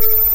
you